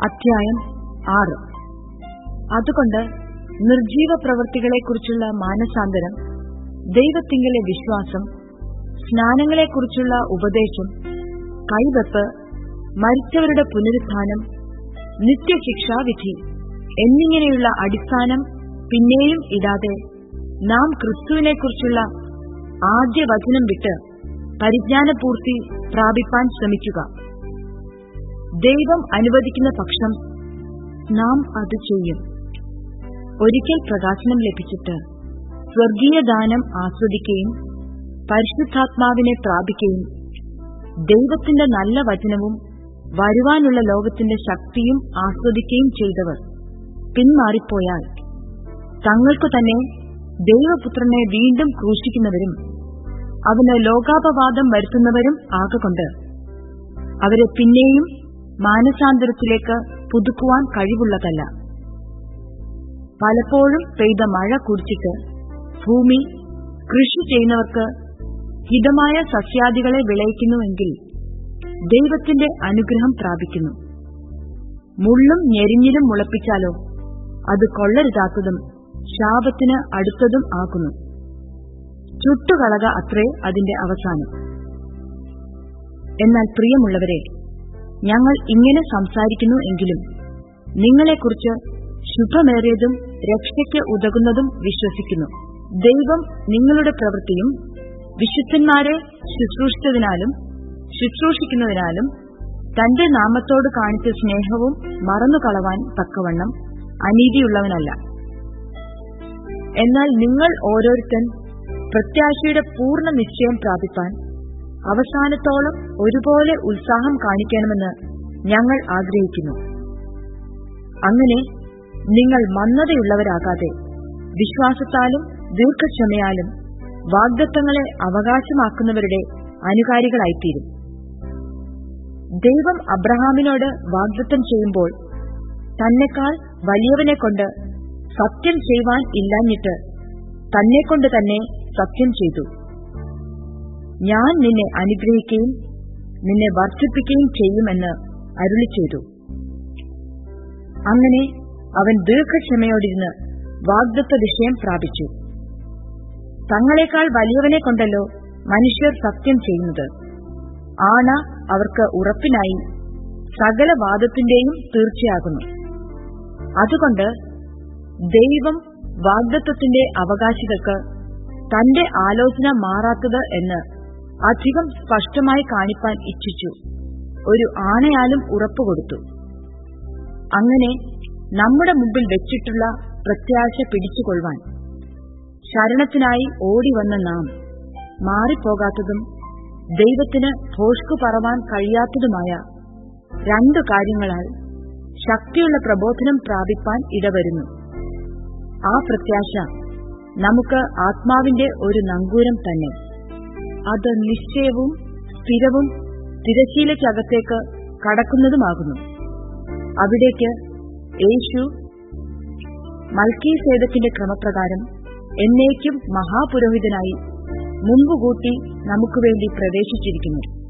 അധ്യായം ആറ്. അതുകൊണ്ട് നിർജീവ പ്രവൃത്തികളെക്കുറിച്ചുള്ള മാനസാന്തരം ദൈവത്തിങ്കലെ വിശ്വാസം സ്നാനങ്ങളെക്കുറിച്ചുള്ള ഉപദേശം കൈവെപ്പ് മരിച്ചവരുടെ പുനരുത്ഥാനം നിത്യശിക്ഷാവിധി എന്നിങ്ങനെയുള്ള അടിസ്ഥാനം പിന്നെയും ഇടാതെ നാം ക്രിസ്തുവിനെക്കുറിച്ചുള്ള ആദ്യ വചനം വിട്ട് പരിജ്ഞാനപൂർത്തി പ്രാപിപ്പാൻ ശ്രമിക്കുക. ദൈവം അനുവദിക്കുന്ന പക്ഷം നാം അത് ചെയ്യും. ഒരിക്കൽ പ്രകാശനം ലഭിച്ചിട്ട് സ്വർഗീയ ദാനം ആസ്വദിക്കുകയും പരിശുദ്ധാത്മാവിനെ പ്രാപിക്കുകയും ദൈവത്തിന്റെ നല്ല വചനവും വരുവാനുള്ള ലോകത്തിന്റെ ശക്തിയും ആസ്വദിക്കുകയും ചെയ്തവർ പിന്മാറിപ്പോയാൽ തങ്ങൾക്ക് തന്നെ ദൈവപുത്രനെ വീണ്ടും ക്രൂശിക്കുന്നവരും അവന് ലോകാപവാദം വരുത്തുന്നവരും ആകൊണ്ട് അവരെ പിന്നെയും മാനസാന്തരത്തിലേക്ക് പുതുക്കുവാൻ കഴിവുള്ളതല്ല. പലപ്പോഴും പെയ്ത മഴ കുടിച്ചിട്ട് ഭൂമി കൃഷി ചെയ്യുന്നവർക്ക് ഹിതമായ സസ്യാദികളെ വിളയിക്കുന്നുവെങ്കിൽ ദൈവത്തിന്റെ അനുഗ്രഹം പ്രാപിക്കുന്നു. മുള്ളും ഞെരിഞ്ഞിലും മുളപ്പിച്ചാലോ അത് കൊള്ളരുതാത്തതും ശാപത്തിന് അടുത്തതും ആകുന്നു. ചുട്ടുകളക അത്രേ അതിന്റെ അവസാനം. എന്നാൽ പ്രിയമുള്ളവരെ ഞങ്ങൾ ഇങ്ങനെ സംസാരിക്കുന്നു എങ്കിലും നിങ്ങളെക്കുറിച്ച് ശുഭമേറിയതും രക്ഷയ്ക്ക് ഉതകുന്നതും വിശ്വസിക്കുന്നു. ദൈവം നിങ്ങളുടെ പ്രവൃത്തിയും വിശുദ്ധന്മാരെ ശുശ്രൂഷിച്ചതിനാലും ശുശ്രൂഷിക്കുന്നതിനാലും തന്റെ നാമത്തോട് കാണിച്ച സ്നേഹവും മറന്നുകളവാൻ തക്കവണ്ണം അനീതിയുള്ളവനല്ല. എന്നാൽ നിങ്ങൾ ഓരോരുത്തൻ പ്രത്യാശയുടെ പൂർണ നിശ്ചയം പ്രാപിപ്പാൻ അവസാനത്തോളം ഒരുപോലെ ഉത്സാഹം കാണിക്കണമെന്ന് ഞങ്ങൾ ആഗ്രഹിക്കുന്നു. അങ്ങനെ നിങ്ങൾ മന്ദതയുള്ളവരാകാതെ വിശ്വാസത്താലും ദീർഘക്ഷമയാലും വാഗ്ദത്തങ്ങളെ അവകാശമാക്കുന്നവരുടെ അനുകാരികളായിത്തീരും. ദൈവം അബ്രഹാമിനോട് വാഗ്ദത്തം ചെയ്യുമ്പോൾ തന്നെക്കാൾ വലിയവനെ കൊണ്ട് സത്യം ചെയ്യുവാൻ ഇല്ലാഞ്ഞിട്ട് തന്നെക്കൊണ്ട് തന്നെ സത്യം ചെയ്തു. ഞാൻ നിന്നെ അനുഗ്രഹിക്കുകയും നിന്നെ വർദ്ധിപ്പിക്കുകയും ചെയ്യുമെന്ന് അരുളി ചെയ്തു അങ്ങനെ അവൻ ദീർഘക്ഷമയോടിരുന്ന് വാഗ്ദത്ത വിഷയം പ്രാപിച്ചു. തങ്ങളെക്കാൾ വലിയവനെ കൊണ്ടല്ലോ മനുഷ്യർ സത്യം ചെയ്യുന്നത്. ആണ അവർക്ക് ഉറപ്പിനായി സകല വാദത്തിന്റെയും തീർച്ചയാകുന്നു. അതുകൊണ്ട് ദൈവം വാഗ്ദത്വത്തിന്റെ അവകാശികൾക്ക് തന്റെ ആലോചന മാറാത്തത് എന്ന് അധികം സ്പഷ്ടമായി കാണിപ്പാൻ ഇച്ഛിച്ചു. ഒരു ആണയാലും ഉറപ്പുകൊടുത്തു അങ്ങനെ നമ്മുടെ മുമ്പിൽ വെച്ചിട്ടുള്ള പ്രത്യാശ പിടിച്ചുകൊള്ളുവാൻ. ശരണത്തിനായി ഓടിവന്ന നാം മാറിപ്പോകാത്തതും ദൈവത്തിന് ഭോഷ്കു പറവാൻ കഴിയാത്തതുമായ രണ്ടു കാര്യങ്ങളാൽ ശക്തിയുള്ള പ്രബോധനം പ്രാപിപ്പാൻ ഇടവരുന്നു. ആ പ്രത്യാശ നമുക്ക് ആത്മാവിന്റെ ഒരു നങ്കൂരം തന്നെ. അത് നിശ്ചയവും സ്ഥിരവും തിരശീലയ്ക്കകത്തേക്ക് കടക്കുന്നതുമാകുന്നു. അവിടേക്ക് യേശു മൽക്കീസേദത്തിന്റെ ക്രമപ്രകാരം എന്നേക്കും മഹാപുരോഹിതനായി മുമ്പുകൂട്ടി നമുക്കുവേണ്ടി പ്രവേശിച്ചിരിക്കുന്നു.